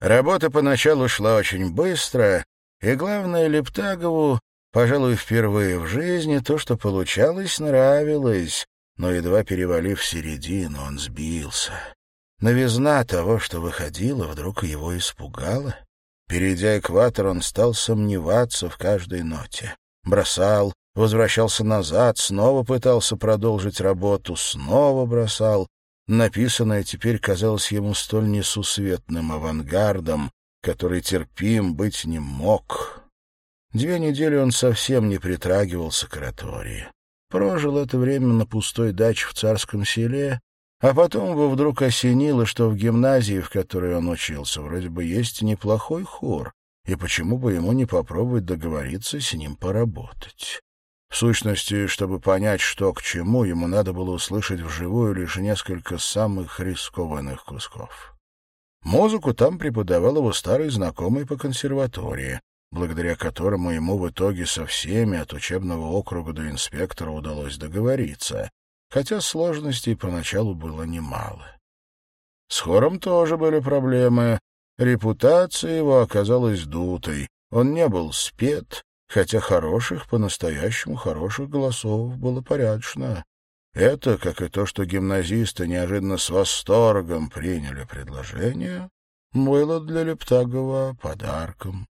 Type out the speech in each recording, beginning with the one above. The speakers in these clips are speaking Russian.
Работа поначалу шла очень быстро, и, главное, Лептагову, пожалуй, впервые в жизни то, что получалось, нравилось, но, едва перевалив середину, он сбился. Новизна того, что выходило, вдруг его испугала. Перейдя экватор, он стал сомневаться в каждой ноте. Бросал, возвращался назад, снова пытался продолжить работу, снова бросал. Написанное теперь казалось ему столь несусветным авангардом, который терпим быть не мог. Две недели он совсем не притрагивался к оратории. Прожил это время на пустой даче в царском селе, а потом его вдруг осенило, что в гимназии, в которой он учился, вроде бы есть неплохой хор, и почему бы ему не попробовать договориться с ним поработать. В сущности, чтобы понять, что к чему, ему надо было услышать вживую лишь несколько самых рискованных кусков. Музыку там преподавал его старый знакомый по консерватории, благодаря которому ему в итоге со всеми от учебного округа до инспектора удалось договориться, хотя сложностей поначалу было немало. С хором тоже были проблемы. Репутация его оказалась дутой. Он не был спет, хотя хороших, по-настоящему хороших голосов было порядочно. Это, как и то, что гимназисты неожиданно с восторгом приняли предложение, было для Лептагова подарком.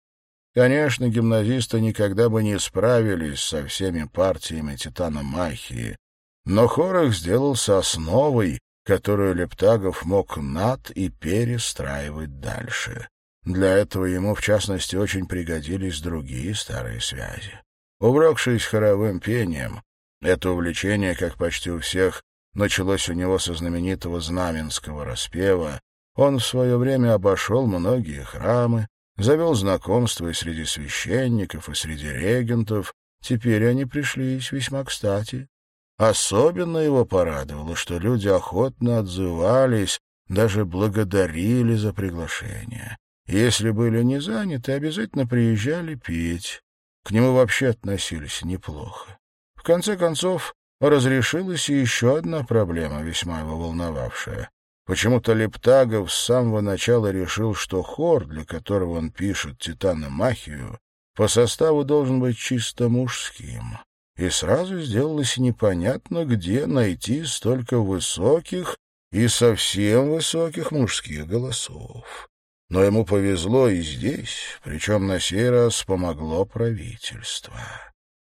Конечно, гимназисты никогда бы не справились со всеми партиями Титана Махии, но хор их сделался основой, которую Лептагов мог над и перестраивать дальше. Для этого ему, в частности, очень пригодились другие старые связи. Увлекшись хоровым пением, это увлечение, как почти у всех, началось у него со знаменитого знаменского распева. Он в свое время обошел многие храмы, завел знакомства и среди священников, и среди регентов. Теперь они пришлись весьма кстати. Особенно его порадовало, что люди охотно отзывались, даже благодарили за приглашение. Если были не заняты, обязательно приезжали петь. К нему вообще относились неплохо. В конце концов, разрешилась и еще одна проблема, весьма его волновавшая. Почему-то Лептагов с самого начала решил, что хор, для которого он пишет «Титаномахию», по составу должен быть чисто мужским. И сразу сделалось непонятно, где найти столько высоких и совсем высоких мужских голосов. Но ему повезло и здесь, причем на сей раз помогло правительство.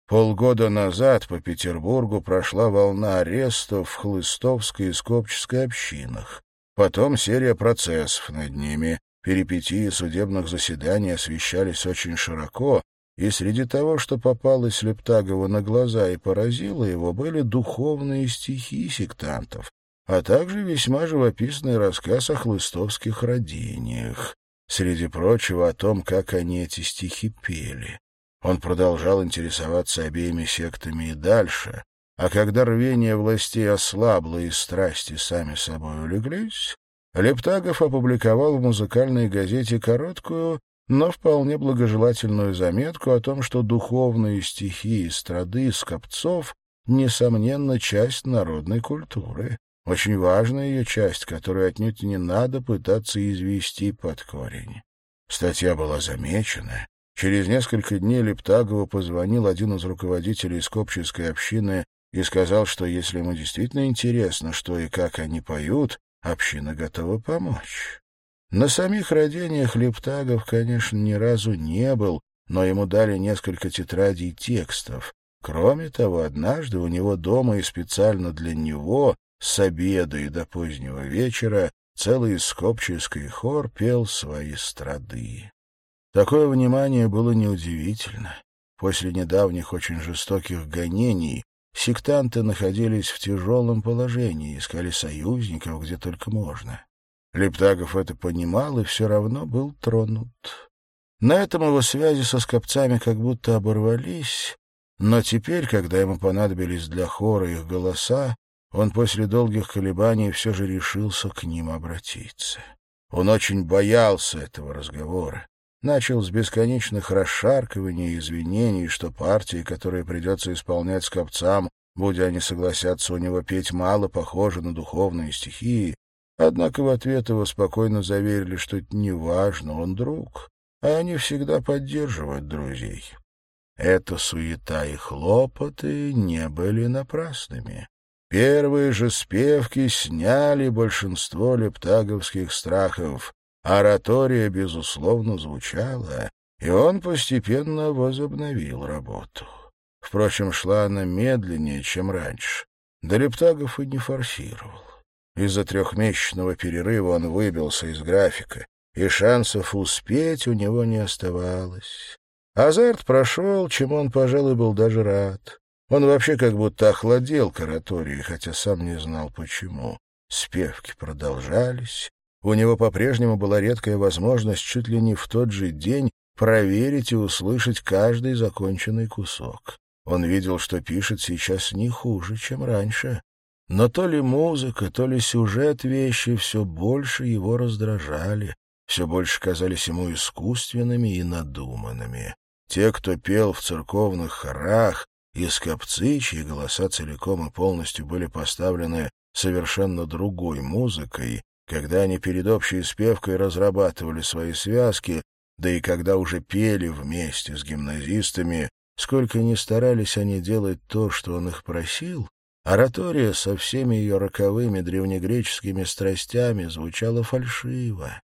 Полгода назад по Петербургу прошла волна арестов в Хлыстовской и Скопческой общинах. Потом серия процессов над ними. Перипетии судебных заседаний освещались очень широко, и среди того, что попалось Лептагову на глаза и поразило его, были духовные стихи сектантов, а также весьма живописный рассказ о хлыстовских родениях. Среди прочего о том, как они эти стихи пели. Он продолжал интересоваться обеими сектами и дальше, а когда рвение властей ослабло и страсти сами собой улеглись, Лептагов опубликовал в музыкальной газете короткую, но вполне благожелательную заметку о том, что духовные стихи и страды скопцов несомненно, часть народной культуры, очень важная ее часть, которую отнюдь не надо пытаться извести под корень. Статья была замечена, Через несколько дней Лептагову позвонил один из руководителей Скопческой общины и сказал, что если ему действительно интересно, что и как они поют, община готова помочь. На самих родениях Лептагов, конечно, ни разу не был, но ему дали несколько тетрадей текстов. Кроме того, однажды у него дома и специально для него с обеда и до позднего вечера целый скопческий хор пел свои страды. Такое внимание было неудивительно. После недавних очень жестоких гонений сектанты находились в тяжелом положении, искали союзников где только можно. Лептагов это понимал и все равно был тронут. На этом его связи со скопцами как будто оборвались, но теперь, когда ему понадобились для хора их голоса, он после долгих колебаний все же решился к ним обратиться. Он очень боялся этого разговора начал с бесконечных расшаркиваний и извинений, что партии, которые придется исполнять скопцам, будь они согласятся у него петь, мало похожи на духовные стихии, Однако в ответ его спокойно заверили, что это не важно, он друг, а они всегда поддерживают друзей. Эта суета и хлопоты не были напрасными. Первые же спевки сняли большинство лептаговских страхов. Оратория, безусловно, звучала, и он постепенно возобновил работу. Впрочем, шла она медленнее, чем раньше. Да Лептагов и не форсировал. Из-за трехмесячного перерыва он выбился из графика, и шансов успеть у него не оставалось. Азарт прошел, чем он, пожалуй, был даже рад. Он вообще как будто охладел к оратории, хотя сам не знал почему. Спевки продолжались. У него по-прежнему была редкая возможность чуть ли не в тот же день проверить и услышать каждый законченный кусок. Он видел, что пишет сейчас не хуже, чем раньше. Но то ли музыка, то ли сюжет вещи все больше его раздражали, все больше казались ему искусственными и надуманными. Те, кто пел в церковных хорах, и скопцы, чьи голоса целиком и полностью были поставлены совершенно другой музыкой, когда они перед общей спевкой разрабатывали свои связки, да и когда уже пели вместе с гимназистами, сколько ни старались они делать то, что он их просил, оратория со всеми ее роковыми древнегреческими страстями звучала фальшиво.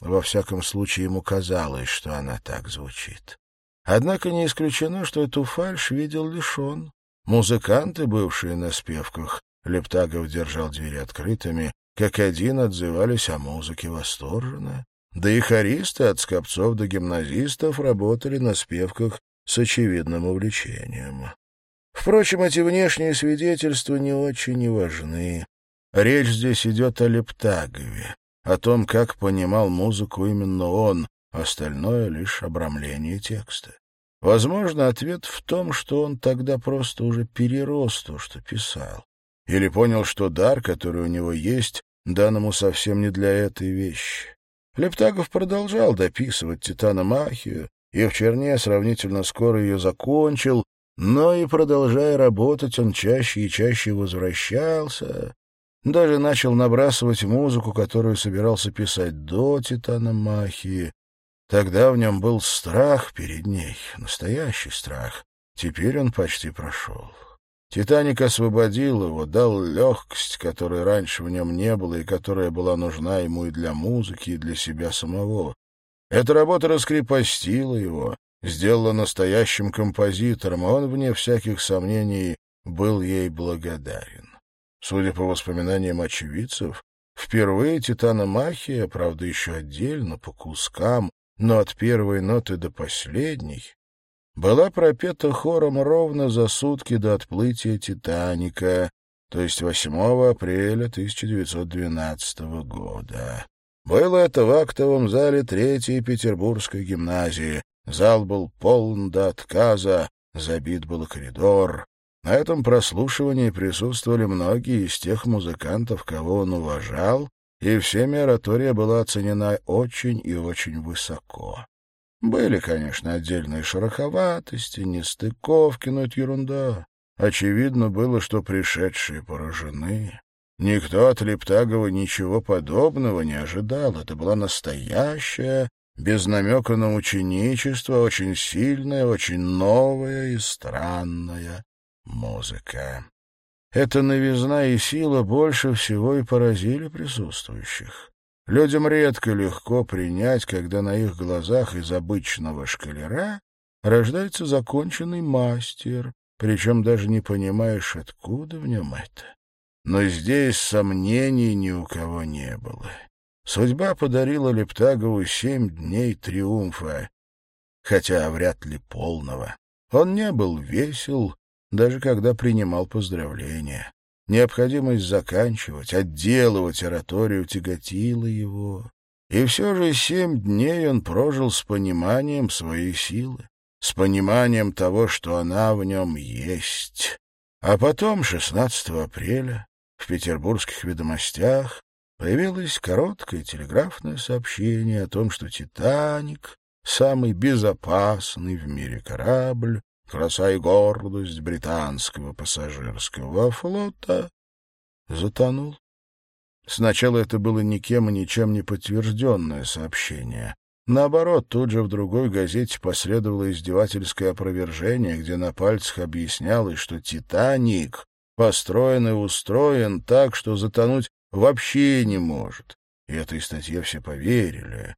Во всяком случае, ему казалось, что она так звучит. Однако не исключено, что эту фальшь видел лишь он. Музыканты, бывшие на спевках, Лептагов держал двери открытыми, как один отзывались о музыке восторженно. Да и хористы от скопцов до гимназистов работали на спевках с очевидным увлечением. Впрочем, эти внешние свидетельства не очень и важны. Речь здесь идет о Лептагове о том, как понимал музыку именно он, остальное — лишь обрамление текста. Возможно, ответ в том, что он тогда просто уже перерос то, что писал. Или понял, что дар, который у него есть, дан ему совсем не для этой вещи. Лептагов продолжал дописывать «Титаномахию», и в черне сравнительно скоро ее закончил, но и, продолжая работать, он чаще и чаще возвращался, даже начал набрасывать музыку, которую собирался писать до «Титана Махии». Тогда в нем был страх перед ней, настоящий страх. Теперь он почти прошел. «Титаник» освободил его, дал легкость, которой раньше в нем не было и которая была нужна ему и для музыки, и для себя самого. Эта работа раскрепостила его, сделала настоящим композитором, а он, вне всяких сомнений, был ей благодарен. Судя по воспоминаниям очевидцев, впервые «Титаномахия», правда, еще отдельно, по кускам, но от первой ноты до последней, была пропета хором ровно за сутки до отплытия «Титаника», то есть 8 апреля 1912 года. Было это в актовом зале Третьей Петербургской гимназии. Зал был полон до отказа, забит был коридор. На этом прослушивании присутствовали многие из тех музыкантов, кого он уважал, и всеми оратория была оценена очень и очень высоко. Были, конечно, отдельные шероховатости, нестыковки, но это ерунда. Очевидно было, что пришедшие поражены. Никто от Лептагова ничего подобного не ожидал. Это была настоящая, без намека на ученичество, очень сильная, очень новая и странная музыка. Эта новизна и сила больше всего и поразили присутствующих. Людям редко легко принять, когда на их глазах из обычного шкалера рождается законченный мастер, причем даже не понимаешь, откуда в нем это. Но здесь сомнений ни у кого не было. Судьба подарила Лептагову семь дней триумфа, хотя вряд ли полного. Он не был весел, даже когда принимал поздравления. Необходимость заканчивать, отделывать ораторию тяготила его. И все же семь дней он прожил с пониманием своей силы, с пониманием того, что она в нем есть. А потом, 16 апреля, в петербургских ведомостях появилось короткое телеграфное сообщение о том, что «Титаник» — самый безопасный в мире корабль, краса и гордость британского пассажирского флота, затонул. Сначала это было никем и ничем не подтвержденное сообщение. Наоборот, тут же в другой газете последовало издевательское опровержение, где на пальцах объяснялось, что «Титаник» построен и устроен так, что затонуть вообще не может. И этой статье все поверили.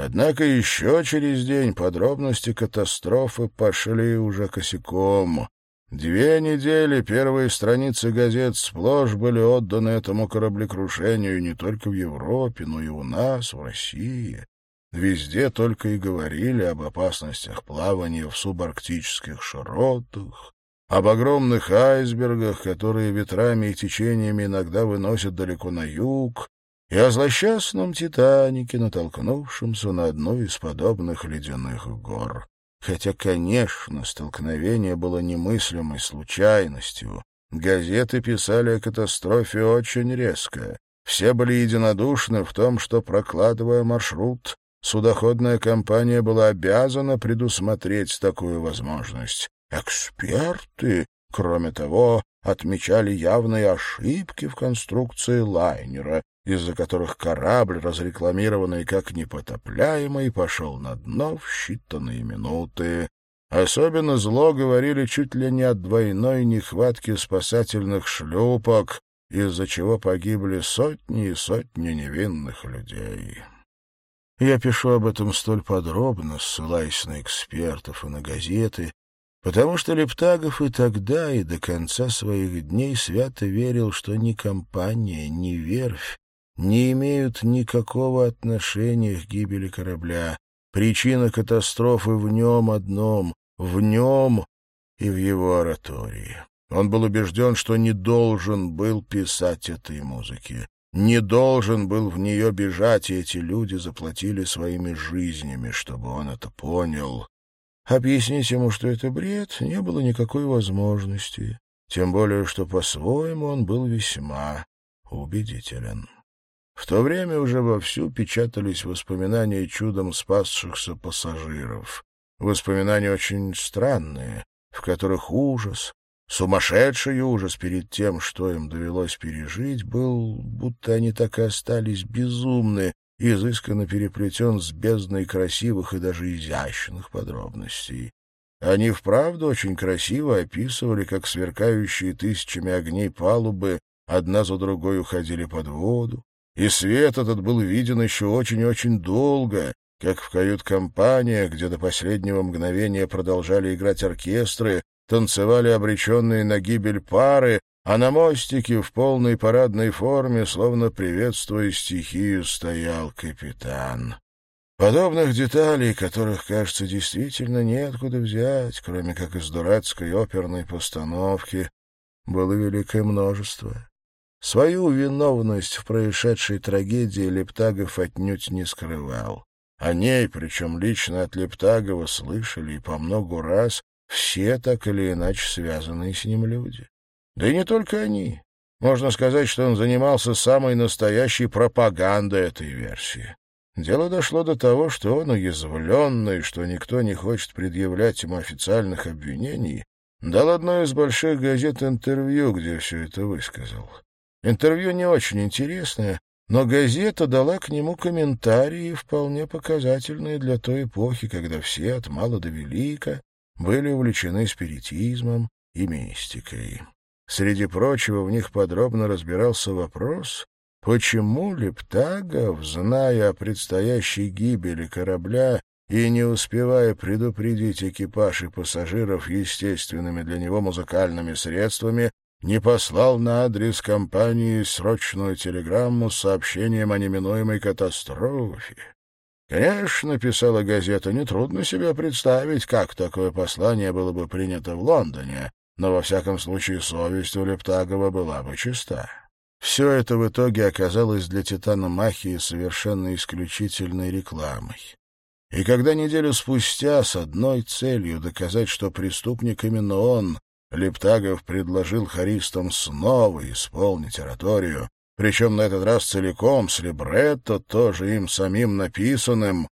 Однако еще через день подробности катастрофы пошли уже косяком. Две недели первые страницы газет сплошь были отданы этому кораблекрушению не только в Европе, но и у нас, в России. Везде только и говорили об опасностях плавания в субарктических широтах, об огромных айсбергах, которые ветрами и течениями иногда выносят далеко на юг, и о злосчастном «Титанике», натолкнувшемся на одну из подобных ледяных гор. Хотя, конечно, столкновение было немыслимой случайностью. Газеты писали о катастрофе очень резко. Все были единодушны в том, что, прокладывая маршрут, судоходная компания была обязана предусмотреть такую возможность. Эксперты, кроме того, отмечали явные ошибки в конструкции лайнера, из-за которых корабль, разрекламированный как непотопляемый, пошел на дно в считанные минуты. Особенно зло говорили чуть ли не о двойной нехватке спасательных шлюпок, из-за чего погибли сотни и сотни невинных людей. Я пишу об этом столь подробно, ссылаясь на экспертов и на газеты, потому что Лептагов и тогда, и до конца своих дней свято верил, что ни компания, ни верфь не имеют никакого отношения к гибели корабля. Причина катастрофы в нем одном, в нем и в его оратории. Он был убежден, что не должен был писать этой музыки, не должен был в нее бежать, и эти люди заплатили своими жизнями, чтобы он это понял. Объяснить ему, что это бред, не было никакой возможности, тем более, что по-своему он был весьма убедителен. В то время уже вовсю печатались воспоминания чудом спасшихся пассажиров. Воспоминания очень странные, в которых ужас, сумасшедший ужас перед тем, что им довелось пережить, был, будто они так и остались безумны, изысканно переплетен с бездной красивых и даже изящных подробностей. Они вправду очень красиво описывали, как сверкающие тысячами огней палубы одна за другой уходили под воду, и свет этот был виден еще очень-очень долго, как в кают-компаниях, где до последнего мгновения продолжали играть оркестры, танцевали обреченные на гибель пары, а на мостике в полной парадной форме, словно приветствуя стихию, стоял капитан. Подобных деталей, которых, кажется, действительно неоткуда взять, кроме как из дурацкой оперной постановки, было великое множество. Свою виновность в происшедшей трагедии Лептагов отнюдь не скрывал. О ней, причем лично от Лептагова, слышали и по многу раз все так или иначе связанные с ним люди. Да и не только они. Можно сказать, что он занимался самой настоящей пропагандой этой версии. Дело дошло до того, что он, уязвленный, что никто не хочет предъявлять ему официальных обвинений, дал одной из больших газет интервью, где все это высказал. Интервью не очень интересное, но газета дала к нему комментарии, вполне показательные для той эпохи, когда все, от мала до велика, были увлечены спиритизмом и мистикой. Среди прочего в них подробно разбирался вопрос, почему Лептагов, зная о предстоящей гибели корабля и не успевая предупредить экипаж и пассажиров естественными для него музыкальными средствами, не послал на адрес компании срочную телеграмму с сообщением о неминуемой катастрофе. Конечно, писала газета, нетрудно себе представить, как такое послание было бы принято в Лондоне, но во всяком случае совесть у Лептагова была бы чиста. Все это в итоге оказалось для Титана Махии совершенно исключительной рекламой. И когда неделю спустя с одной целью доказать, что преступник именно он, Лептагов предложил хористам снова исполнить ораторию, причем на этот раз целиком, с либретто, тоже им самим написанным.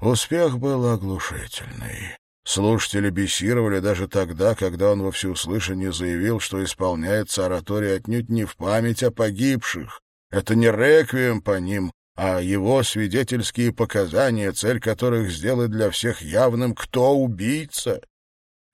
Успех был оглушительный. Слушатели бесировали даже тогда, когда он во всеуслышание заявил, что исполняется оратория отнюдь не в память о погибших, Это не реквием по ним, а его свидетельские показания, цель которых сделать для всех явным, кто убийца.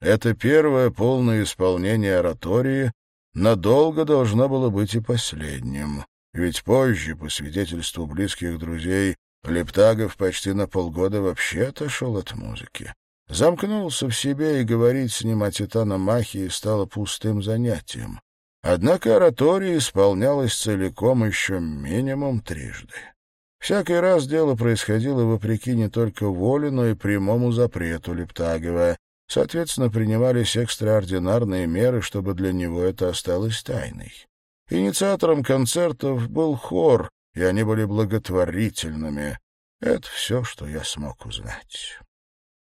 Это первое полное исполнение оратории надолго должно было быть и последним. Ведь позже, по свидетельству близких друзей, Лептагов почти на полгода вообще отошел от музыки. Замкнулся в себе, и говорить с ним о титаномахии стало пустым занятием. Однако оратория исполнялась целиком еще минимум трижды. Всякий раз дело происходило вопреки не только воле, но и прямому запрету Лептагова. Соответственно, принимались экстраординарные меры, чтобы для него это осталось тайной. Инициатором концертов был хор, и они были благотворительными. Это все, что я смог узнать.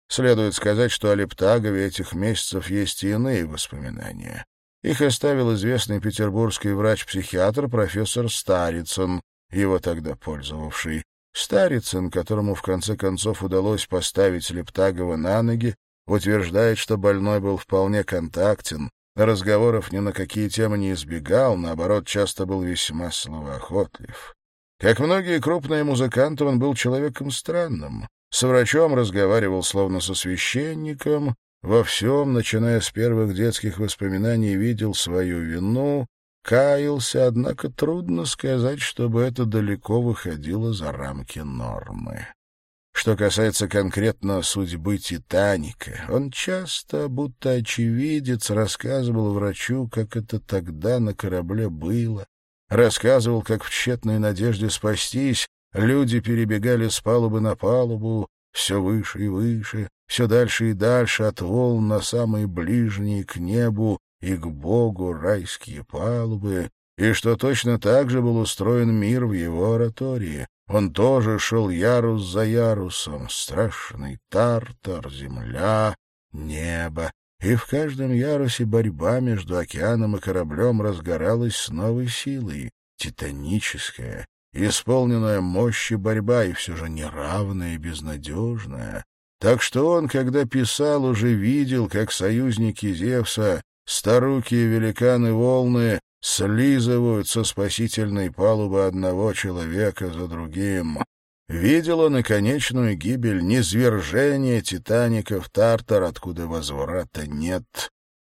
Следует сказать, что о Лептагове этих месяцев есть и иные воспоминания. Их оставил известный петербургский врач-психиатр профессор Старицын, его тогда пользовавший. Старицын, которому в конце концов удалось поставить Лептагова на ноги, утверждает, что больной был вполне контактен, разговоров ни на какие темы не избегал, наоборот, часто был весьма словоохотлив. Как многие крупные музыканты, он был человеком странным. С врачом разговаривал словно со священником, во всем, начиная с первых детских воспоминаний, видел свою вину, каялся, однако трудно сказать, чтобы это далеко выходило за рамки нормы. Что касается конкретно судьбы «Титаника», он часто, будто очевидец, рассказывал врачу, как это тогда на корабле было, рассказывал, как в тщетной надежде спастись люди перебегали с палубы на палубу, все выше и выше, все дальше и дальше от волн на самые ближние к небу и к Богу райские палубы, и что точно так же был устроен мир в его оратории, он тоже шел ярус за ярусом, страшный тартар, земля, небо. И в каждом ярусе борьба между океаном и кораблем разгоралась с новой силой, титаническая, исполненная мощи борьба, и все же неравная и безнадежная. Так что он, когда писал, уже видел, как союзники Зевса, старукие великаны волны, слизывают со спасительной палубы одного человека за другим. Видел он и конечную гибель, низвержение Титаника в Тартар, откуда возврата нет.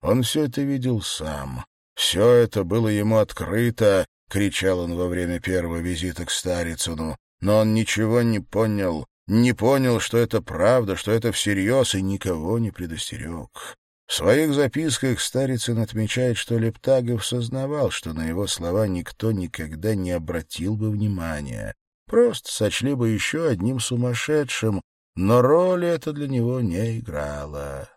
Он все это видел сам. Все это было ему открыто, — кричал он во время первого визита к Старицыну. Но он ничего не понял, не понял, что это правда, что это всерьез, и никого не предостерег. В своих записках Старицын отмечает, что Лептагов сознавал, что на его слова никто никогда не обратил бы внимания. Просто сочли бы еще одним сумасшедшим, но роли это для него не играло.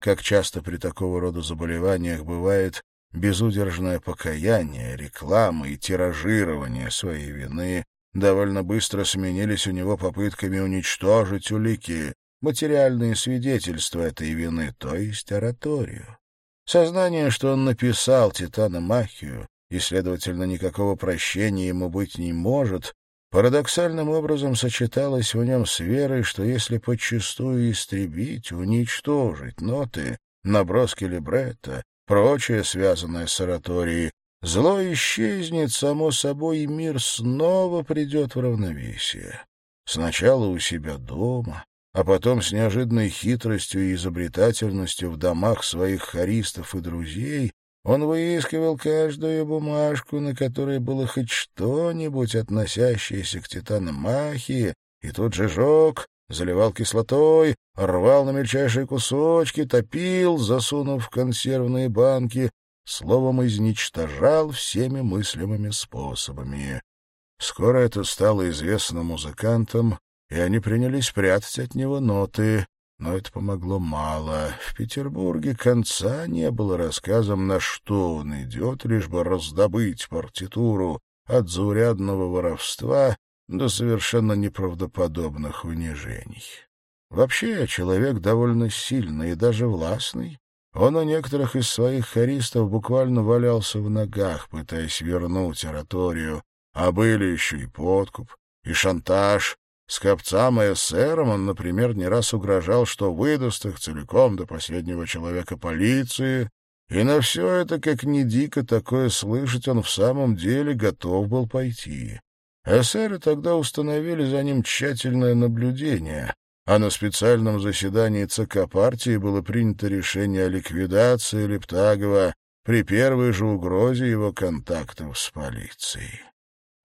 Как часто при такого рода заболеваниях бывает безудержное покаяние, реклама и тиражирование своей вины довольно быстро сменились у него попытками уничтожить улики, материальные свидетельства этой вины, то есть ораторию. Сознание, что он написал Титана-махию, и, следовательно, никакого прощения ему быть не может, парадоксальным образом сочеталось в нем с верой, что если подчастую истребить, уничтожить ноты, наброски либретто, прочее, связанное с ораторией, зло исчезнет само собой, и мир снова придет в равновесие. Сначала у себя дома, а потом с неожиданной хитростью и изобретательностью в домах своих харистов и друзей он выискивал каждую бумажку, на которой было хоть что-нибудь относящееся к титаномахии, и тут же жег, заливал кислотой, рвал на мельчайшие кусочки, топил, засунув в консервные банки, словом, изничтожал всеми мыслимыми способами. Скоро это стало известно музыкантам, и они принялись прятать от него ноты. Но это помогло мало. В Петербурге конца не было рассказом, на что он идет, лишь бы раздобыть партитуру от заурядного воровства до совершенно неправдоподобных унижений. Вообще, человек довольно сильный и даже властный. Он у некоторых из своих хористов буквально валялся в ногах, пытаясь вернуть ораторию, а были еще и подкуп, и шантаж, Скопцам и эсерам он, например, не раз угрожал, что выдаст их целиком до последнего человека полиции, И на все это, как ни дико такое слышать, он в самом деле готов был пойти. Эсеры тогда установили за ним тщательное наблюдение, а на специальном заседании ЦК партии было принято решение о ликвидации Лептагова при первой же угрозе его контактов с полицией.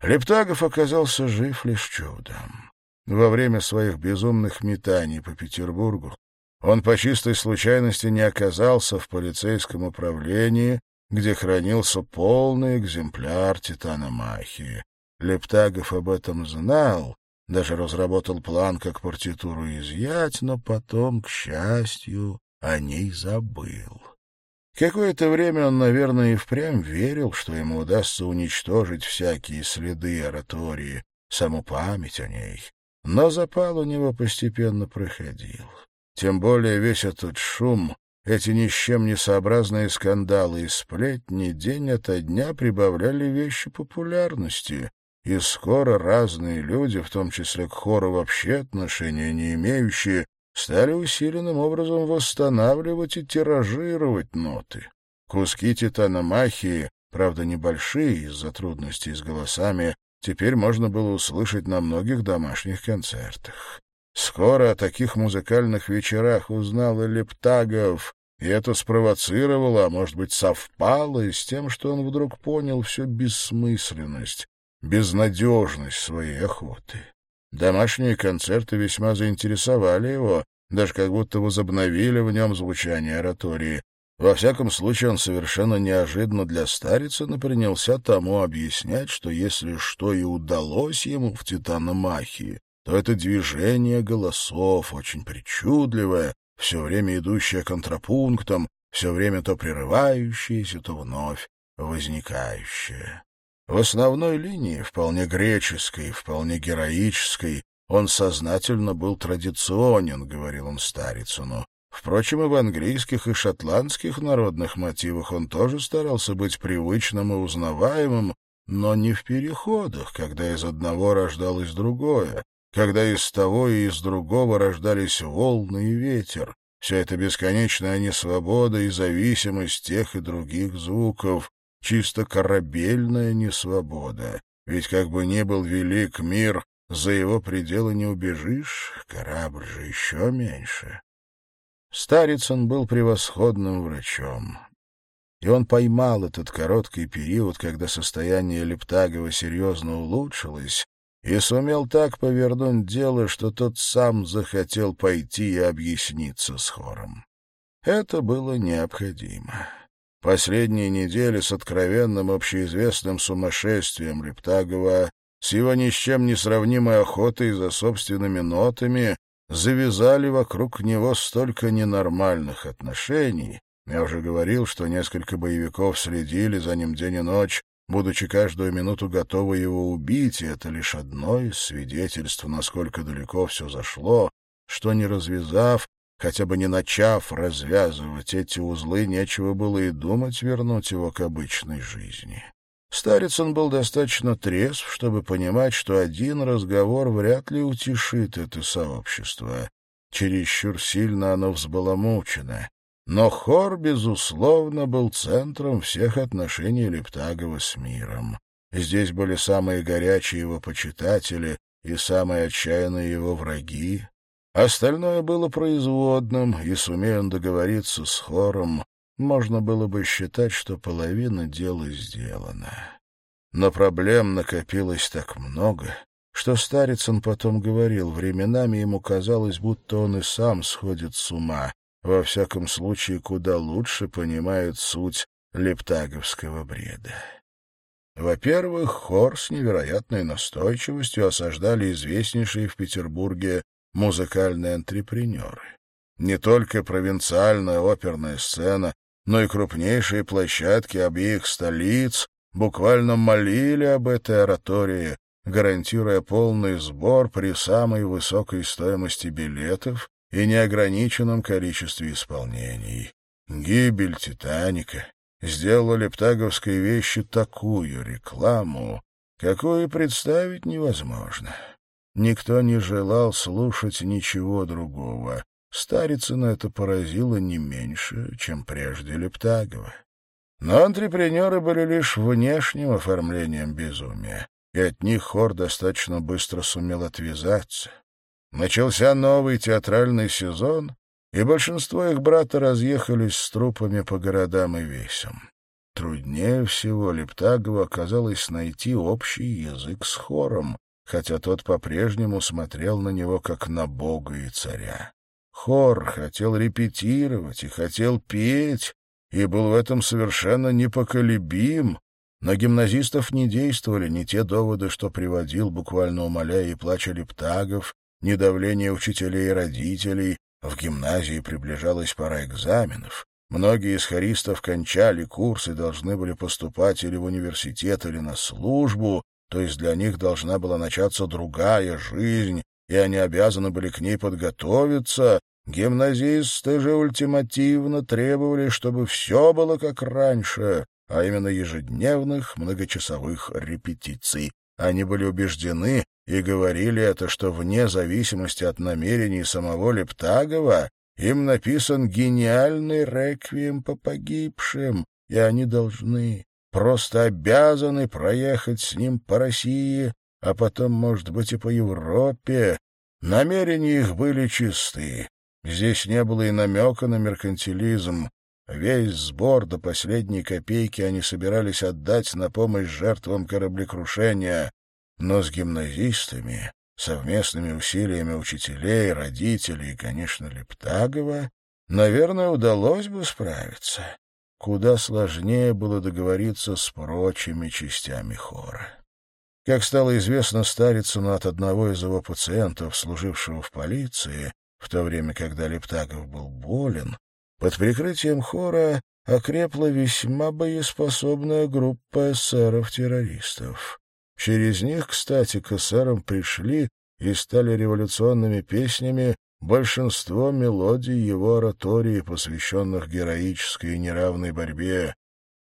Лептагов оказался жив лишь чудом. Во время своих безумных метаний по Петербургу он по чистой случайности не оказался в полицейском управлении, где хранился полный экземпляр титаномахии. Лептагов об этом знал, даже разработал план, как партитуру изъять, но потом, к счастью, о ней забыл. Какое-то время он, наверное, и впрямь верил, что ему удастся уничтожить всякие следы оратории, саму память о ней. Но запал у него постепенно проходил. Тем более весь этот шум, эти ни с чем не сообразные скандалы и сплетни день ото дня прибавляли вещи популярности, и скоро разные люди, в том числе к хору вообще отношения не имеющие, стали усиленным образом восстанавливать и тиражировать ноты. Куски титаномахии, правда небольшие из-за трудностей с голосами, теперь можно было услышать на многих домашних концертах. Скоро о таких музыкальных вечерах узнал и Лептагов, и это спровоцировало, а может быть совпало с тем, что он вдруг понял всю бессмысленность, безнадежность своей охоты. Домашние концерты весьма заинтересовали его, даже как будто возобновили в нем звучание оратории. Во всяком случае, он совершенно неожиданно для Старицына принялся тому объяснять, что если что и удалось ему в «Титаномахии», то это движение голосов, очень причудливое, все время идущее контрапунктом, все время то прерывающееся, то вновь возникающее. В основной линии, вполне греческой, вполне героической, он сознательно был традиционен, говорил он Старицыну. Впрочем, и в английских и шотландских народных мотивах он тоже старался быть привычным и узнаваемым, но не в переходах, когда из одного рождалось другое, когда из того и из другого рождались волны и ветер. Все это бесконечная несвобода и зависимость тех и других звуков, чисто корабельная несвобода. Ведь как бы ни был велик мир, за его пределы не убежишь, корабль же еще меньше. Старицын был превосходным врачом. И он поймал этот короткий период, когда состояние Лептагова серьезно улучшилось, и сумел так повернуть дело, что тот сам захотел пойти и объясниться с хором. Это было необходимо. Последние недели с откровенным общеизвестным сумасшествием Лептагова, с его ни с чем не сравнимой охотой за собственными нотами, завязали вокруг него столько ненормальных отношений. Я уже говорил, что несколько боевиков следили за ним день и ночь, будучи каждую минуту готовы его убить, и это лишь одно из свидетельств, насколько далеко все зашло, что, не развязав, Хотя бы не начав развязывать эти узлы, нечего было и думать вернуть его к обычной жизни. Старец он был достаточно трезв, чтобы понимать, что один разговор вряд ли утешит это сообщество. Чересчур сильно оно взбаламучено. Но хор, безусловно, был центром всех отношений Лептагова с миром. Здесь были самые горячие его почитатели и самые отчаянные его враги, Остальное было производным, и, сумея договориться с хором, можно было бы считать, что половина дела сделана. Но проблем накопилось так много, что Старицын потом говорил, временами ему казалось, будто он и сам сходит с ума, во всяком случае куда лучше понимает суть лептаговского бреда. Во-первых, хор с невероятной настойчивостью осаждали известнейшие в Петербурге музыкальные антрепренеры. Не только провинциальная оперная сцена, но и крупнейшие площадки обеих столиц буквально молили об этой оратории, гарантируя полный сбор при самой высокой стоимости билетов и неограниченном количестве исполнений. Гибель «Титаника» сделала лептаговской вещи такую рекламу, какую представить невозможно. Никто не желал слушать ничего другого. Старицына это поразило не меньше, чем прежде Лептагова. Но антрепренеры были лишь внешним оформлением безумия, и от них хор достаточно быстро сумел отвязаться. Начался новый театральный сезон, и большинство их брата разъехались с трупами по городам и весям. Труднее всего Лептагову оказалось найти общий язык с хором, хотя тот по-прежнему смотрел на него как на бога и царя. Хор хотел репетировать и хотел петь, и был в этом совершенно непоколебим. На гимназистов не действовали ни те доводы, что приводил, буквально умоляя и плача Лептагов, ни давление учителей и родителей. В гимназии приближалась пора экзаменов. Многие из хористов кончали курс и должны были поступать или в университет, или на службу, то есть для них должна была начаться другая жизнь, и они обязаны были к ней подготовиться, Гимназисты же ультимативно требовали, чтобы все было как раньше, а именно ежедневных многочасовых репетиций. Они были убеждены и говорили это, что вне зависимости от намерений самого Лептагова им написан гениальный реквием по погибшим, и они должны, просто обязаны проехать с ним по России, а потом, может быть, и по Европе. Намерения их были чисты. Здесь не было и намека на меркантилизм. Весь сбор до последней копейки они собирались отдать на помощь жертвам кораблекрушения, но с гимназистами, совместными усилиями учителей, родителей и, конечно, Лептагова, наверное, удалось бы справиться. Куда сложнее было договориться с прочими частями хора. Как стало известно Старицыну от одного из его пациентов, служившего в полиции, в то время, когда Лептагов был болен, под прикрытием хора окрепла весьма боеспособная группа эсеров-террористов. Через них, кстати, к эсерам пришли и стали революционными песнями большинство мелодий его оратории, посвященных героической и неравной борьбе.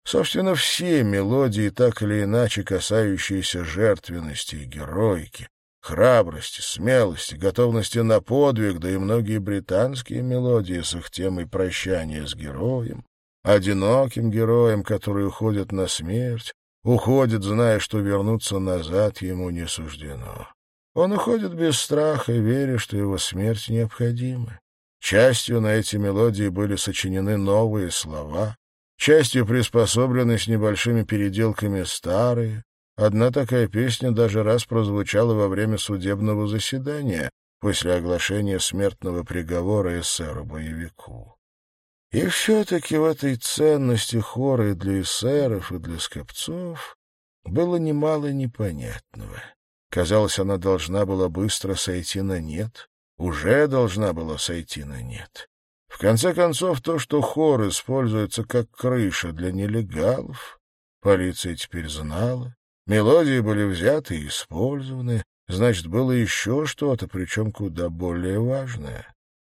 Собственно, все мелодии, так или иначе касающиеся жертвенности и героики, храбрости, смелости, готовности на подвиг, да и многие британские мелодии с их темой прощания с героем, одиноким героем, который уходит на смерть, уходит, зная, что вернуться назад ему не суждено. Он уходит без страха, веря, что его смерть необходима. Частью на эти мелодии были сочинены новые слова, частью приспособлены с небольшими переделками старые, Одна такая песня даже раз прозвучала во время судебного заседания после оглашения смертного приговора эсеру-боевику. И все-таки в этой ценности хора и для эсеров, и для скопцов было немало непонятного. Казалось, она должна была быстро сойти на нет, уже должна была сойти на нет. Конце концов, то, что хор используется как крыша для нелегалов, полиция теперь знала, Мелодии были взяты и использованы, значит, было еще что-то, причем куда более важное.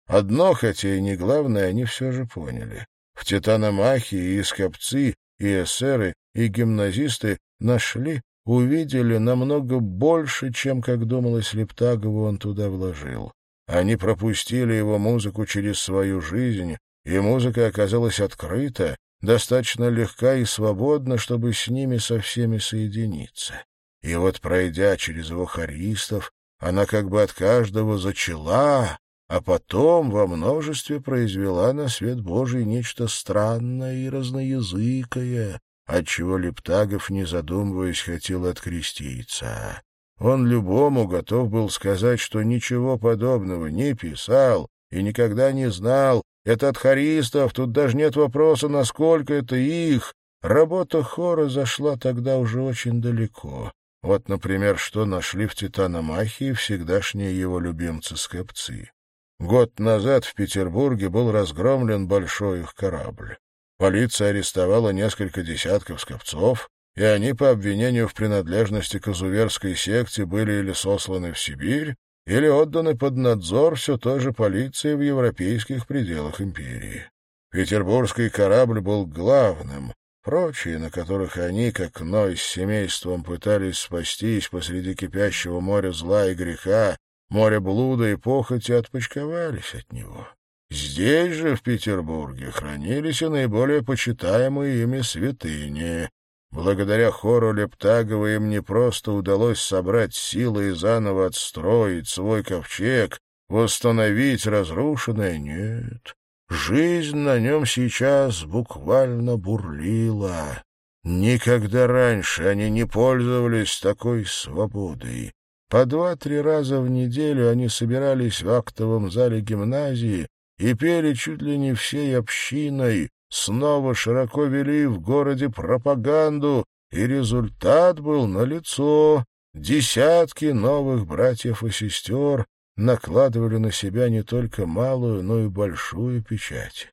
Одно, хотя и не главное, они все же поняли. В Титаномахии и скопцы, и эсеры, и гимназисты нашли, увидели намного больше, чем, как думалось Лептагову, он туда вложил. Они пропустили его музыку через свою жизнь, и музыка оказалась открыта, достаточно легка и свободна, чтобы с ними со всеми соединиться. И вот, пройдя через его хористов, она как бы от каждого зачала, а потом во множестве произвела на свет Божий нечто странное и разноязыкое, отчего Лептагов, не задумываясь, хотел откреститься. Он любому готов был сказать, что ничего подобного не писал и никогда не знал, это от хористов, тут даже нет вопроса, насколько это их. Работа хора зашла тогда уже очень далеко. Вот, например, что нашли в Титаномахии всегдашние его любимцы-скопцы. Год назад в Петербурге был разгромлен большой их корабль. Полиция арестовала несколько десятков скопцов, и они по обвинению в принадлежности к изуверской секте были или сосланы в Сибирь, или отданы под надзор все той же полиции в европейских пределах империи. Петербургский корабль был главным, прочие, на которых они, как Ной с семейством, пытались спастись посреди кипящего моря зла и греха, море блуда и похоти отпочковались от него. Здесь же, в Петербурге, хранились и наиболее почитаемые ими святыни. Благодаря хору Лептагова им не просто удалось собрать силы и заново отстроить свой ковчег, восстановить разрушенное, нет. Жизнь на нем сейчас буквально бурлила. Никогда раньше они не пользовались такой свободой. По два-три раза в неделю они собирались в актовом зале гимназии и пели чуть ли не всей общиной, снова широко вели в городе пропаганду, и результат был налицо. Десятки новых братьев и сестер накладывали на себя не только малую, но и большую печать.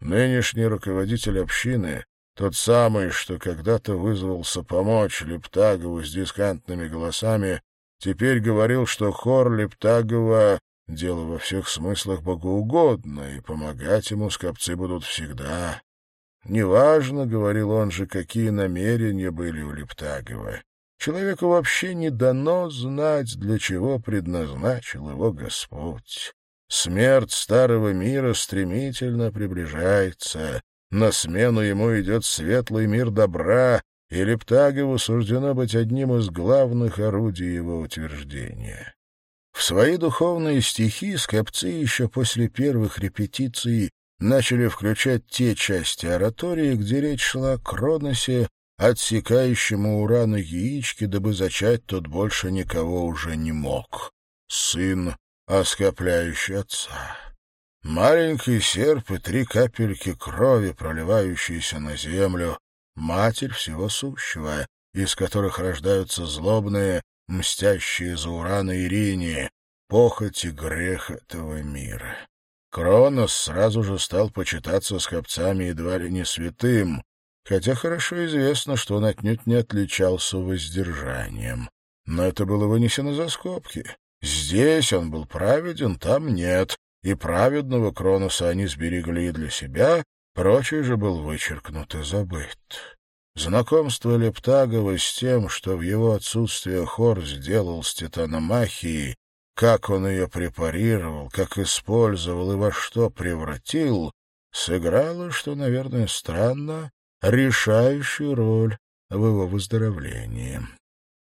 Нынешний руководитель общины, тот самый, что когда-то вызвался помочь Лептагову с дискантными голосами, теперь говорил, что хор Лептагова — дело во всех смыслах богоугодно, и помогать ему скопцы будут всегда. Неважно, — говорил он же, — какие намерения были у Лептагова. Человеку вообще не дано знать, для чего предназначил его Господь. Смерть старого мира стремительно приближается. На смену ему идет светлый мир добра, и Лептагову суждено быть одним из главных орудий его утверждения. В свои духовные стихи скопцы еще после первых репетиций начали включать те части оратории, где речь шла о Кроносе, отсекающему урана яички, дабы зачать тот больше никого уже не мог. Сын, оскопляющий отца. Маленький серп и три капельки крови, проливающиеся на землю, матерь всего сущего, из которых рождаются злобные, мстящие за урана Ирине, похоть и грех этого мира. Кронос сразу же стал почитаться с копцами едва ли не святым, хотя хорошо известно, что он отнюдь не отличался воздержанием. Но это было вынесено за скобки. Здесь он был праведен, там нет, и праведного Кроноса они сберегли для себя, прочий же был вычеркнут и забыт. Знакомство Лептагова с тем, что в его отсутствие хор сделал с титаномахией, как он ее препарировал, как использовал и во что превратил, сыграло, что, наверное, странно, решающую роль в его выздоровлении.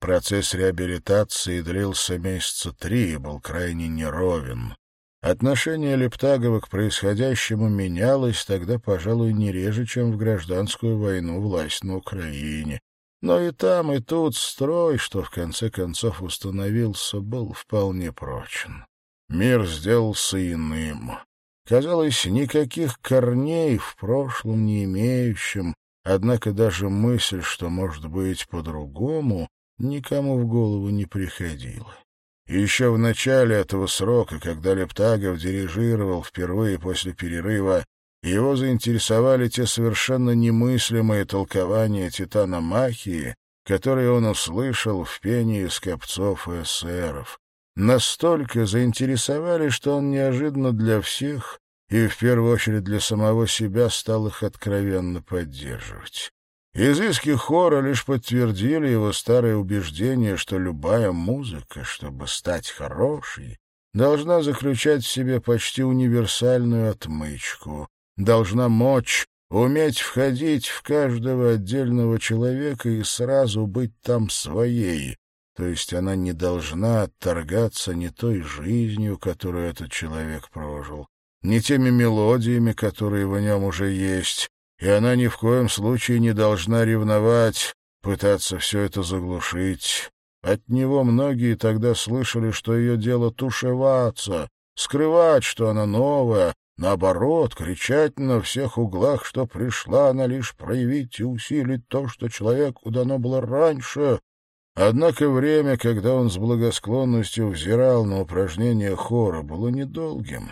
Процесс реабилитации длился месяца три и был крайне неровен. Отношение Лептагова к происходящему менялось тогда, пожалуй, не реже, чем в гражданскую войну власть на Украине. Но и там, и тут строй, что в конце концов установился, был вполне прочен. Мир сделался иным. Казалось, никаких корней в прошлом не имеющим, Однако даже мысль, что может быть по-другому, никому в голову не приходила. И еще в начале этого срока, когда Лептагов дирижировал впервые после перерыва, его заинтересовали те совершенно немыслимые толкования Титана Махии, которые он услышал в пении скопцов и эсеров. Настолько заинтересовали, что он неожиданно для всех и в первую очередь для самого себя стал их откровенно поддерживать. Изыски хора лишь подтвердили его старое убеждение, что любая музыка, чтобы стать хорошей, должна заключать в себе почти универсальную отмычку, должна мочь уметь входить в каждого отдельного человека и сразу быть там своей, то есть она не должна отторгаться не той жизнью, которую этот человек прожил, не теми мелодиями, которые в нем уже есть, и она ни в коем случае не должна ревновать, пытаться все это заглушить. От него многие тогда слышали, что ее дело тушеваться, скрывать, что она новая, наоборот, кричать на всех углах, что пришла она лишь проявить и усилить то, что человеку дано было раньше. Однако время, когда он с благосклонностью взирал на упражнения хора, было недолгим.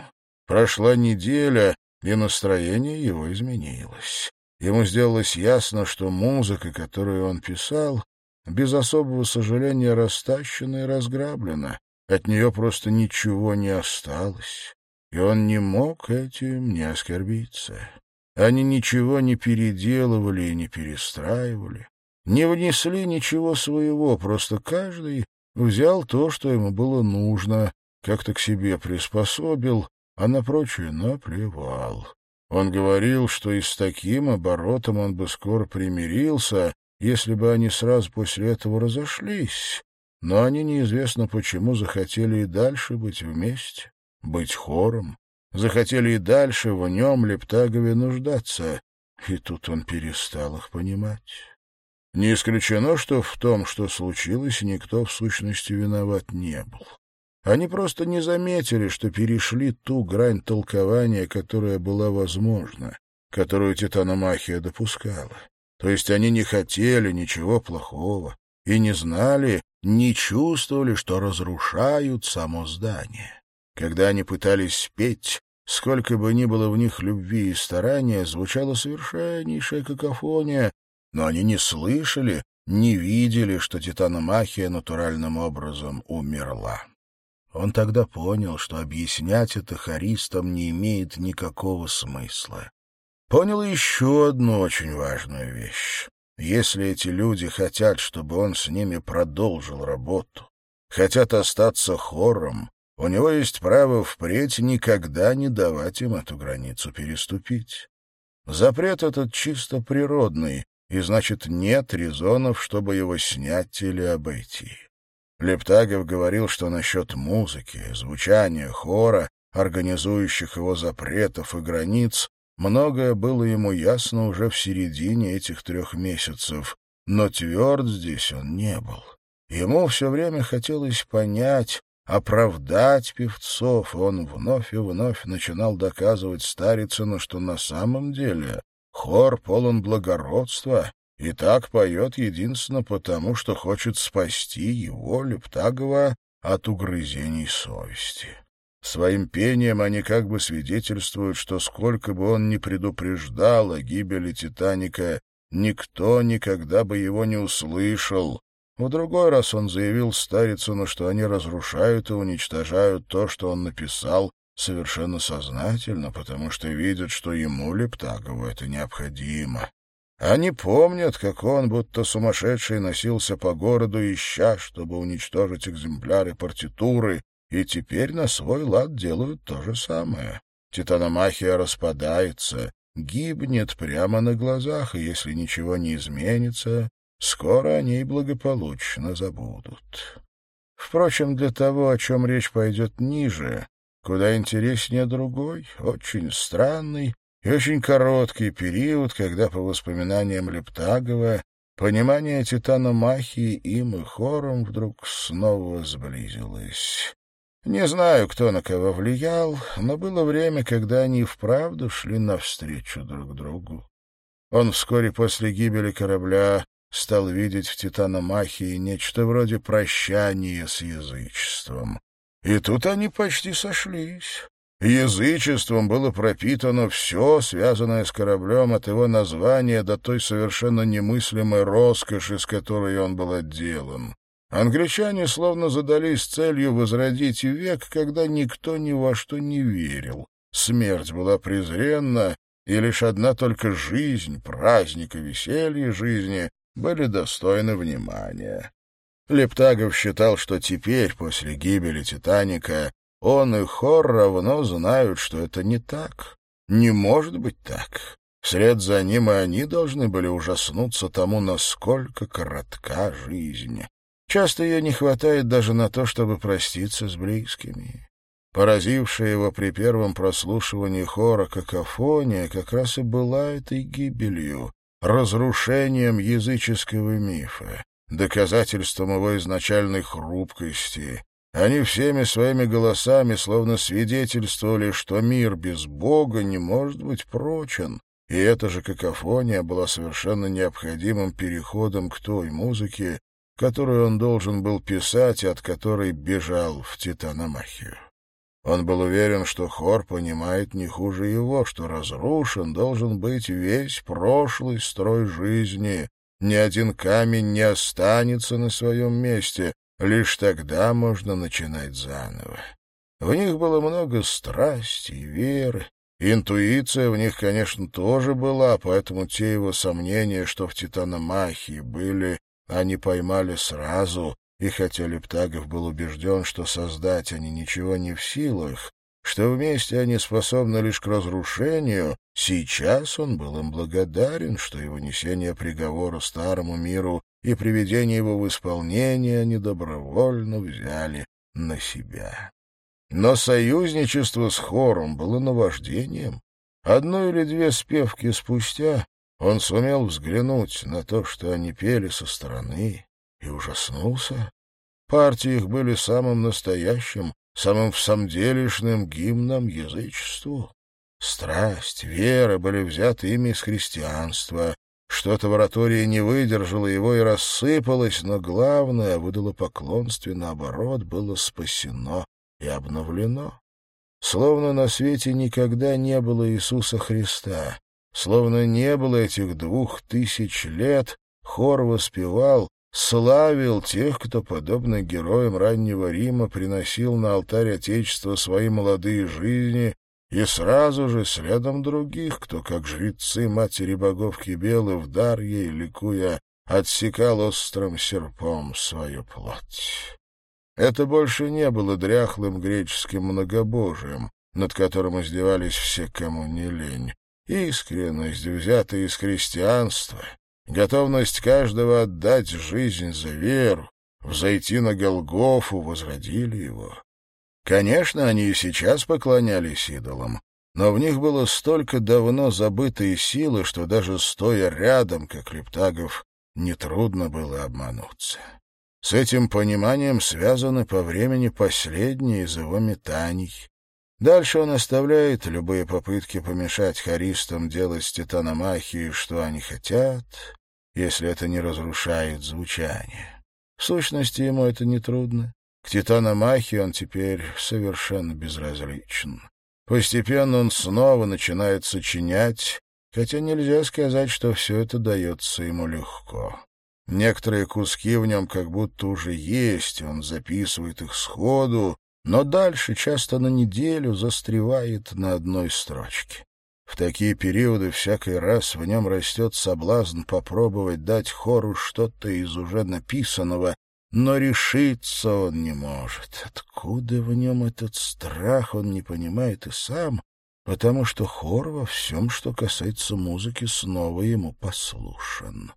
Прошла неделя, и настроение его изменилось. Ему сделалось ясно, что музыка, которую он писал, без особого сожаления растащена и разграблена. От нее просто ничего не осталось. И он не мог этим не оскорбиться. Они ничего не переделывали и не перестраивали, не внесли ничего своего, просто каждый взял то, что ему было нужно, как-то к себе приспособил, а на прочее наплевал. Он говорил, что и с таким оборотом он бы скоро примирился, если бы они сразу после этого разошлись. Но они неизвестно почему захотели и дальше быть вместе, быть хором. Захотели и дальше в нем, Лептагове, нуждаться. И тут он перестал их понимать. Не исключено, что в том, что случилось, никто в сущности виноват не был. Они просто не заметили, что перешли ту грань толкования, которая была возможна, которую титаномахия допускала. То есть они не хотели ничего плохого и не знали, не чувствовали, что разрушают само здание. Когда они пытались петь, сколько бы ни было в них любви и старания, звучала совершеннейшая какофония, но они не слышали, не видели, что титаномахия натуральным образом умерла. Он тогда понял, что объяснять это харистам не имеет никакого смысла. Понял еще одну очень важную вещь. Если эти люди хотят, чтобы он с ними продолжил работу, хотят остаться хором, у него есть право впредь никогда не давать им эту границу переступить. Запрет этот чисто природный, и значит, нет резонов, чтобы его снять или обойти. Лептагов говорил, что насчет музыки, звучания, хора, организующих его запретов и границ, многое было ему ясно уже в середине этих трех месяцев, но тверд здесь он не был. Ему все время хотелось понять, оправдать певцов, он вновь и вновь начинал доказывать Старицыну, что на самом деле хор полон благородства и так поет единственно потому, что хочет спасти его, Лептагова, от угрызений совести. Своим пением они как бы свидетельствуют, что сколько бы он ни предупреждал о гибели «Титаника», никто никогда бы его не услышал. В другой раз он заявил Старицыну, что они разрушают и уничтожают то, что он написал, совершенно сознательно, потому что видят, что ему, Лептагову, это необходимо. Они помнят, как он, будто сумасшедший, носился по городу, ища, чтобы уничтожить экземпляры партитуры, и теперь на свой лад делают то же самое. Титаномахия распадается, гибнет прямо на глазах, и если ничего не изменится, скоро о ней благополучно забудут. Впрочем, для того, о чем речь пойдет ниже, куда интереснее другой, очень странный и очень короткий период, когда, по воспоминаниям Лептагова, понимание титаномахии им и хором вдруг снова сблизилось. Не знаю, кто на кого влиял, но было время, когда они вправду шли навстречу друг другу. Он вскоре после гибели корабля стал видеть в титаномахии нечто вроде прощания с язычеством. И тут они почти сошлись. Язычеством было пропитано все, связанное с кораблем от его названия до той совершенно немыслимой роскоши, с которой он был отделан. Англичане словно задались целью возродить век, когда никто ни во что не верил. Смерть была презренна, и лишь одна только жизнь, праздник и веселье жизни были достойны внимания. Лептагов считал, что теперь, после гибели «Титаника», он и Хор равно знают, что это не так. Не может быть так. Вслед за ним и они должны были ужаснуться тому, насколько коротка жизнь. Часто ее не хватает даже на то, чтобы проститься с близкими. Поразившая его при первом прослушивании хора какофония как раз и была этой гибелью, разрушением языческого мифа, доказательством его изначальной хрупкости, они всеми своими голосами словно свидетельствовали, что мир без Бога не может быть прочен, и эта же какофония была совершенно необходимым переходом к той музыке, которую он должен был писать и от которой бежал в Титаномахию. Он был уверен, что хор понимает не хуже его, что разрушен должен быть весь прошлый строй жизни, ни один камень не останется на своем месте, Лишь тогда можно начинать заново. В них было много страсти и веры. Интуиция в них, конечно, тоже была, поэтому те его сомнения, что в титаномахии были, они поймали сразу, и хотя Лептагов был убежден, что создать они ничего не в силах, что вместе они способны лишь к разрушению, сейчас он был им благодарен, что его несение приговора старому миру и приведение его в исполнение они добровольно взяли на себя. Но союзничество с хором было наваждением. Одну или две спевки спустя он сумел взглянуть на то, что они пели со стороны, и ужаснулся. Партии их были самым настоящим, самым всамделишным гимном язычеству. Страсть, вера были взяты ими из христианства. Что-то в оратории не выдержало его и рассыпалось, но главное, выдало поклонстве, наоборот, было спасено и обновлено. Словно на свете никогда не было Иисуса Христа, словно не было этих двух тысяч лет, хор воспевал, славил тех, кто, подобно героям раннего Рима, приносил на алтарь Отечества свои молодые жизни, и сразу же следом других, кто, как жрецы матери богов Кибелы, в дар ей, ликуя, отсекал острым серпом свою плоть. Это больше не было дряхлым греческим многобожием, над которым издевались все, кому не лень. Искренность, взятая из христианства, готовность каждого отдать жизнь за веру, взойти на Голгофу, возродили его. Конечно, они и сейчас поклонялись идолам, но в них было столько давно забытой силы, что даже стоя рядом, как Лептагов, нетрудно было обмануться. С этим пониманием связаны по времени последние из его метаний. Дальше он оставляет любые попытки помешать харистам делать с титаномахией, что они хотят, если это не разрушает звучание. В сущности, ему это нетрудно. К титаномахии он теперь совершенно безразличен. Постепенно он снова начинает сочинять, хотя нельзя сказать, что все это дается ему легко. Некоторые куски в нем как будто уже есть, он записывает их сходу, но дальше, часто на неделю, застревает на одной строчке. В такие периоды всякий раз в нем растет соблазн попробовать дать хору что-то из уже написанного, но решиться он не может. Откуда в нем этот страх, он не понимает и сам, потому что хор во всем, что касается музыки, снова ему послушен.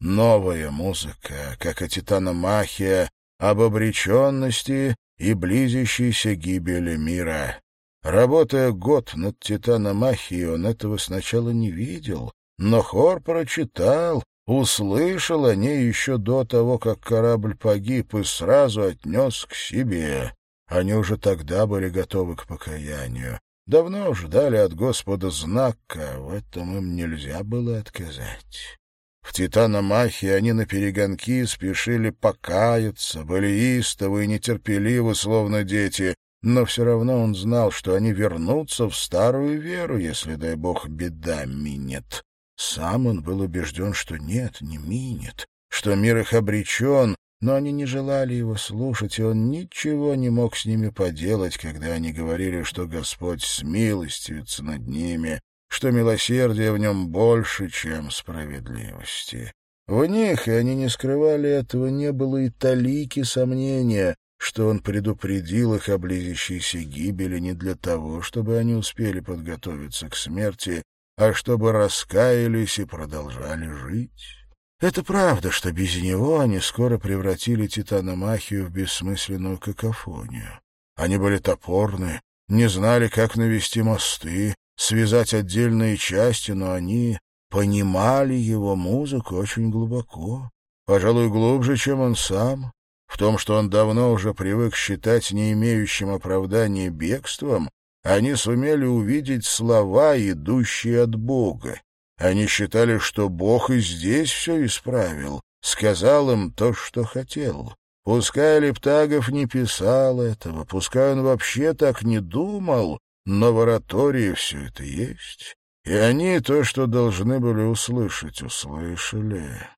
Новая музыка, как и титаномахия, об обреченности и близящейся гибели мира. Работая год над титаномахией, он этого сначала не видел, но хор прочитал, услышал о ней еще до того, как корабль погиб, и сразу отнес к себе. Они уже тогда были готовы к покаянию. Давно ждали от Господа знака, в этом им нельзя было отказать. В Титаномахии они на перегонки спешили покаяться, были истовы и нетерпеливы, словно дети, но все равно он знал, что они вернутся в старую веру, если, дай бог, беда минет. Сам он был убежден, что нет, не минет, что мир их обречен, но они не желали его слушать, и он ничего не мог с ними поделать, когда они говорили, что Господь смилостивится над ними, что милосердие в нем больше, чем справедливости. В них, и они не скрывали этого, не было и талики сомнения, что он предупредил их о близящейся гибели не для того, чтобы они успели подготовиться к смерти, а чтобы раскаялись и продолжали жить. Это правда, что без него они скоро превратили титаномахию в бессмысленную какофонию. Они были топорны, не знали, как навести мосты, связать отдельные части, но они понимали его музыку очень глубоко, пожалуй, глубже, чем он сам. В том, что он давно уже привык считать не имеющим оправдания бегством, они сумели увидеть слова, идущие от Бога. Они считали, что Бог и здесь все исправил, сказал им то, что хотел. Пускай Лептагов не писал этого, пускай он вообще так не думал, но в оратории все это есть, и они то, что должны были услышать, услышали.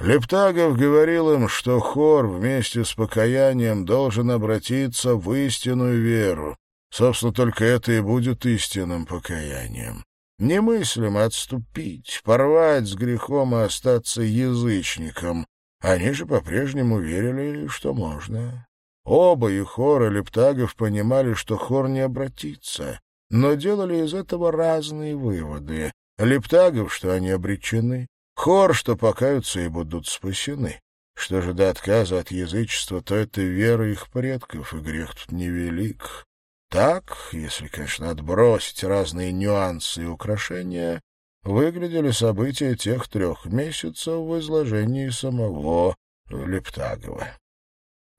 Лептагов говорил им, что хор вместе с покаянием должен обратиться в истинную веру. Собственно, только это и будет истинным покаянием. Немыслимо отступить, порвать с грехом и остаться язычником. Они же по-прежнему верили, что можно. Оба и хор, и Лептагов понимали, что хор не обратится, но делали из этого разные выводы. Лептагов, что они обречены, хор, что покаются и будут спасены. Что же до отказа от язычества, то это вера их предков, и грех тут невелик. Так, если, конечно, отбросить разные нюансы и украшения, выглядели события тех трех месяцев в изложении самого Лептагова.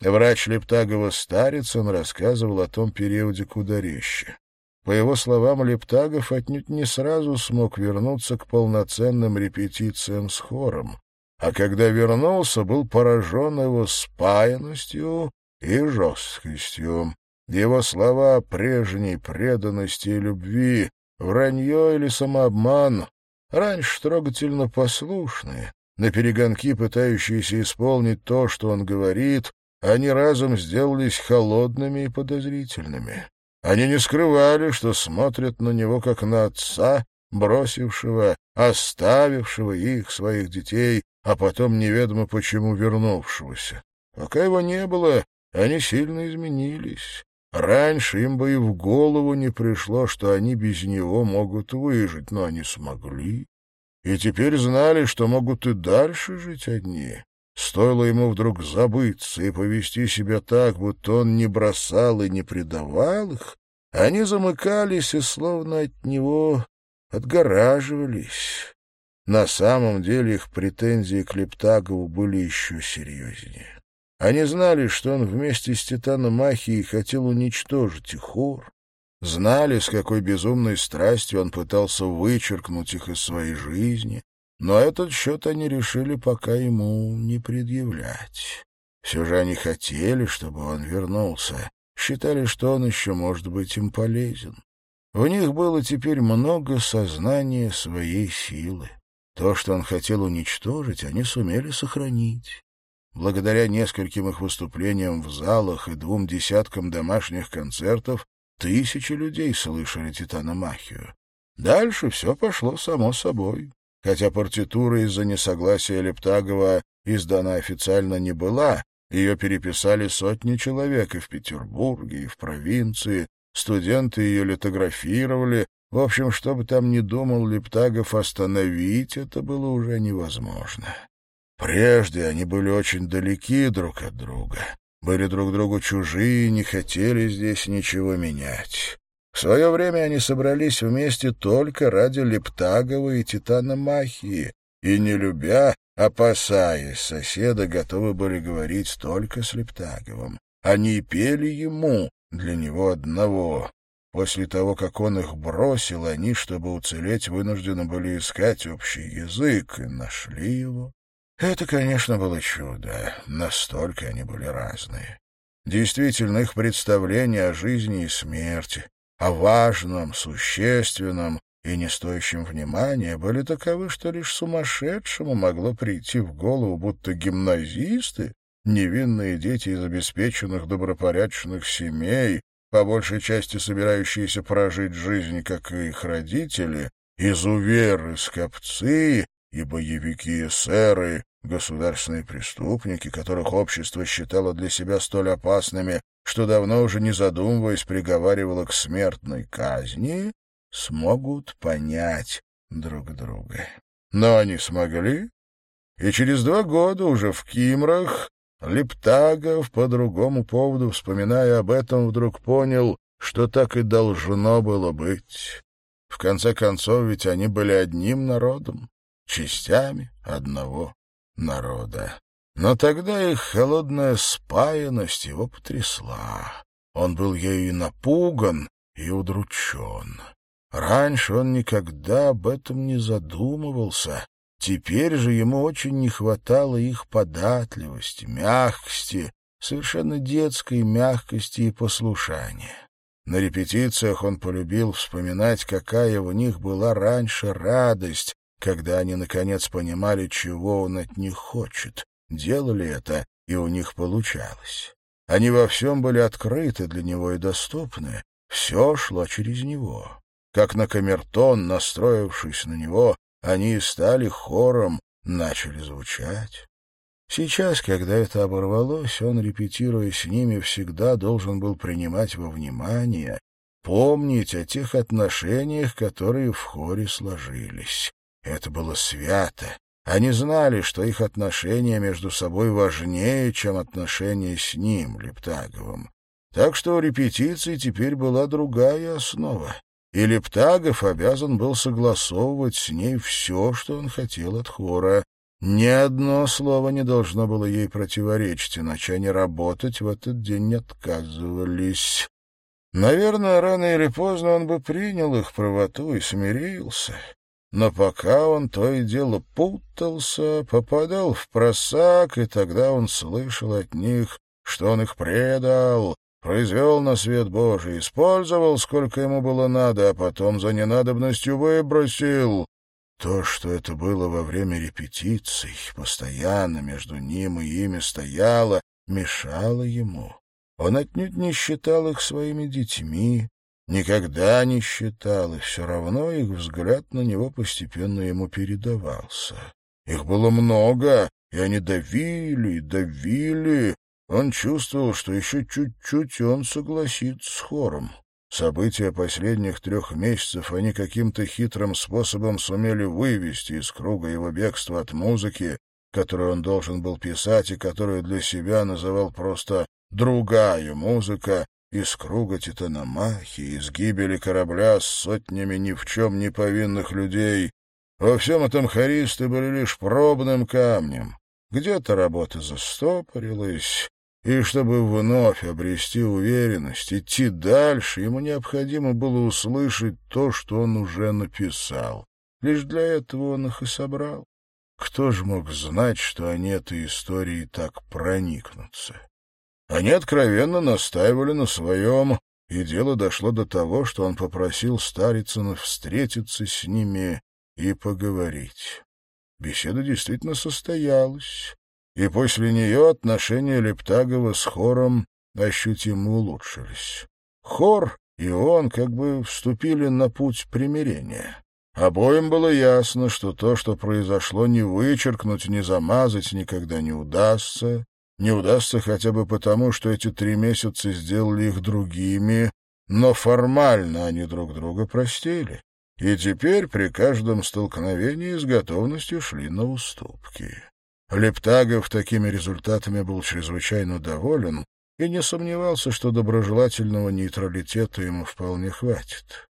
Врач Лептагова Старицын рассказывал о том периоде куда резче. По его словам, Лептагов отнюдь не сразу смог вернуться к полноценным репетициям с хором, а когда вернулся, был поражен его спаянностью и жесткостью. Его слова о прежней преданности и любви, вранье или самообман, раньше трогательно послушные, на перегонки пытающиеся исполнить то, что он говорит, они разом сделались холодными и подозрительными. Они не скрывали, что смотрят на него как на отца, бросившего, оставившего их, своих детей, а потом неведомо почему вернувшегося. Пока его не было, они сильно изменились. Раньше им бы и в голову не пришло, что они без него могут выжить, но они смогли. И теперь знали, что могут и дальше жить одни. Стоило ему вдруг забыться и повести себя так, будто он не бросал и не предавал их, они замыкались и словно от него отгораживались. На самом деле их претензии к Лептагову были еще серьезнее. Они знали, что он вместе с Титаном Махией хотел уничтожить их хор, знали, с какой безумной страстью он пытался вычеркнуть их из своей жизни, но этот счет они решили пока ему не предъявлять. Все же они хотели, чтобы он вернулся, считали, что он еще может быть им полезен. В них было теперь много сознания своей силы. То, что он хотел уничтожить, они сумели сохранить. Благодаря нескольким их выступлениям в залах и двум десяткам домашних концертов тысячи людей слышали Титаномахию. Дальше все пошло само собой. Хотя партитура из-за несогласия Лептагова издана официально не была, ее переписали сотни человек и в Петербурге, и в провинции, студенты ее литографировали. В общем, что бы там ни думал Лептагов, остановить это было уже невозможно. Прежде они были очень далеки друг от друга, были друг другу чужие, не хотели здесь ничего менять. В свое время они собрались вместе только ради Лептагова и Титана Махии, и, не любя, опасаясь соседа, готовы были говорить только с Лептаговым. Они пели ему, для него одного. После того, как он их бросил, они, чтобы уцелеть, вынуждены были искать общий язык, и нашли его. Это, конечно, было чудо, настолько они были разные. Действительно, их представления о жизни и смерти, о важном, существенном и не стоящем внимания были таковы, что лишь сумасшедшему могло прийти в голову, будто гимназисты, невинные дети из обеспеченных добропорядочных семей, по большей части собирающиеся прожить жизнь, как и их родители, изуверы, скопцы и боевики-эсеры, государственные преступники, которых общество считало для себя столь опасными, что давно уже не задумываясь приговаривало к смертной казни, смогут понять друг друга. Но они смогли, и через два года уже в Кимрах Лептагов по другому поводу, вспоминая об этом, вдруг понял, что так и должно было быть. В конце концов, ведь они были одним народом, частями одного народа. Но тогда их холодная спаянность его потрясла. Он был ею напуган и удручен. Раньше он никогда об этом не задумывался. Теперь же ему очень не хватало их податливости, мягкости, совершенно детской мягкости и послушания. На репетициях он полюбил вспоминать, какая у них была раньше радость, когда они, наконец, понимали, чего он от них хочет. Делали это, и у них получалось. Они во всем были открыты для него и доступны. Все шло через него. Как на камертон, настроившись на него, они стали хором, начали звучать. Сейчас, когда это оборвалось, он, репетируя с ними, всегда должен был принимать во внимание, помнить о тех отношениях, которые в хоре сложились. Это было свято. Они знали, что их отношения между собой важнее, чем отношения с ним, Лептаговым. Так что у репетиции теперь была другая основа, и Лептагов обязан был согласовывать с ней все, что он хотел от хора. Ни одно слово не должно было ей противоречить, иначе они работать в этот день не отказывались. Наверное, рано или поздно он бы принял их правоту и смирился. Но пока он то и дело путался, попадал в просак, и тогда он слышал от них, что он их предал, произвел на свет Божий, использовал, сколько ему было надо, а потом за ненадобностью выбросил. То, что это было во время репетиций, постоянно между ним и ими стояло, мешало ему. Он отнюдь не считал их своими детьми, никогда не считал, и все равно их взгляд на него постепенно ему передавался. Их было много, и они давили, давили, он чувствовал, что еще чуть-чуть, он согласится с хором. События последних трех месяцев они каким-то хитрым способом сумели вывести из круга его бегства от музыки, которую он должен был писать и которую для себя называл просто «другая музыка», из круга Титаномахи, из гибели корабля с сотнями ни в чем не повинных людей. Во всем этом хористы были лишь пробным камнем. Где-то работа застопорилась, и чтобы вновь обрести уверенность, идти дальше, ему необходимо было услышать то, что он уже написал. Лишь для этого он их и собрал. Кто же мог знать, что они этой историей так проникнутся? Они откровенно настаивали на своем, и дело дошло до того, что он попросил Старицына встретиться с ними и поговорить. Беседа действительно состоялась и после нее отношения Лептагова с хором ощутимо улучшились. Хор и он как бы вступили на путь примирения. Обоим было ясно, что то, что произошло, не вычеркнуть, не замазать никогда не удастся. Не удастся хотя бы потому, что эти три месяца сделали их другими, но формально они друг друга простили. И теперь при каждом столкновении с готовностью шли на уступки. Лептагов такими результатами был чрезвычайно доволен и не сомневался, что доброжелательного нейтралитета ему вполне хватит.